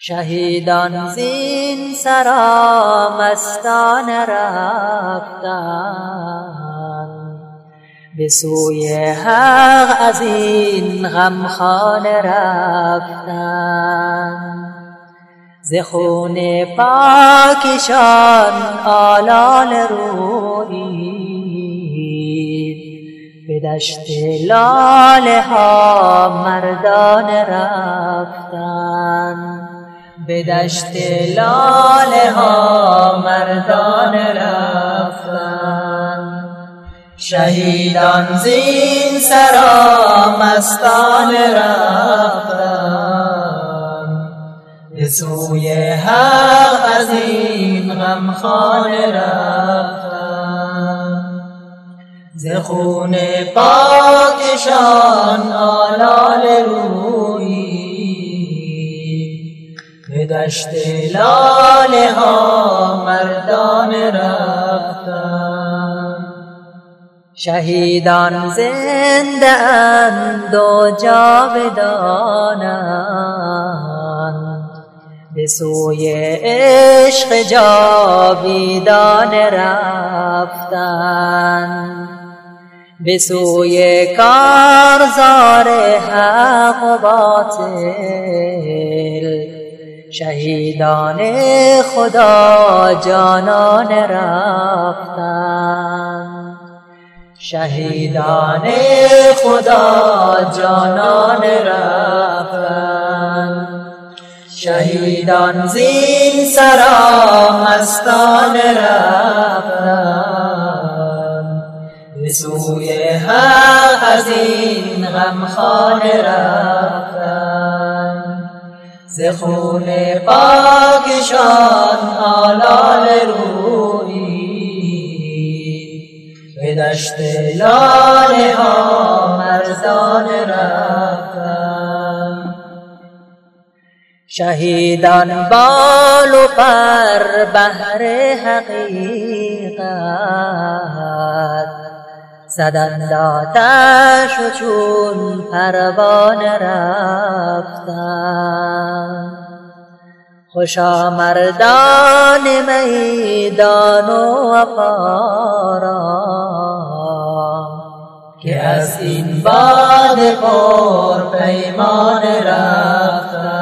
شهیدان زین سرا مستان رفتن. به سوی حق از این غمخانه رفتن. ز خون پاکشان آلال رویید به دشت لاله ها مردان رفتن. به دشت لاله ها مردان رفتن. شهیدان زین سرا مستان رفتن. به سوی حق از این غمخانه رفتن. ز خون پاکشان آلال رویی دشت لاله ها مردان رفتن. شهیدان زنده اند و جاودانند. به سوی عشق جاویدان رفتن. به سوی کارزار حق و باطل شهیدان خدا جانان رفتن. شهیدان خدا جانان رفتن. شهیدان زین سرا مستان رفتن. به سوی حق از این غمخانه رفتن. ز خون پاکشان آلال رویی به دشت لاله ها مرزان شهیدان بال و پر بهر حقیقت. زدند آتش و چون پروانه رفتن خوشا مردان میدان و اپارا که از این باد پر پیمان رفتن.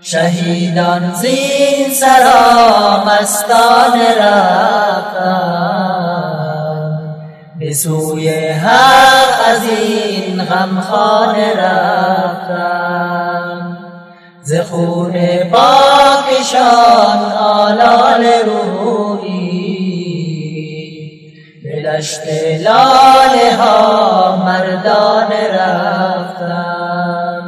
شهیدان زین سرا مستان رفتن. به سوی حق از این غمخانه رفتن. ز خون پاکشان آلال روحی. به دشت لاله ها مردان رفتن.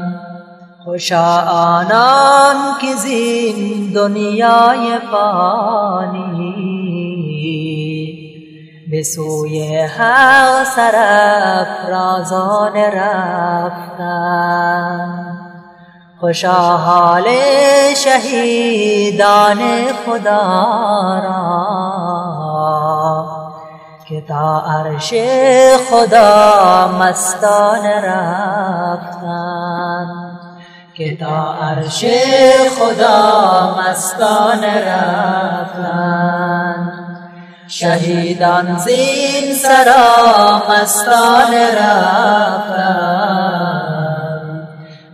خوشا آنان که زین دنیای فانی. به سوی حق سرافرازان رفتن. خوشا حال شهیدان خدا را که تا عرش خدا مستان رفتن که تا عرش خدا مستان رفتن. شهیدان زین سرا مستان رفتن.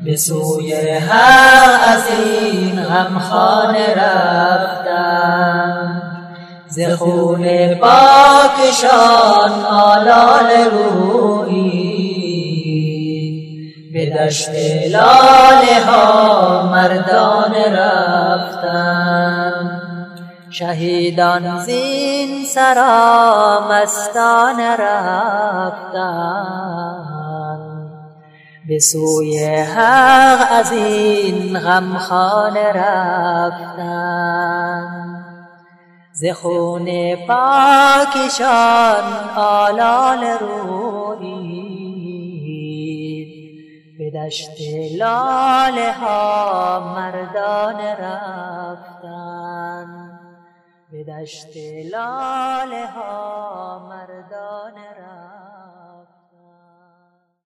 به سوی حق از این غمخانه رفتن ز خون پاکشان آلال رویی به دشت لاله ها مردان رفتن شهیدان زین سرا مستان رفتن به سوی حق از این غمخانه رفتن. ز خون پاکشان آلال رویی به دشت لاله ها مردان رفتن. به دشت لاله ها مردان رفتن.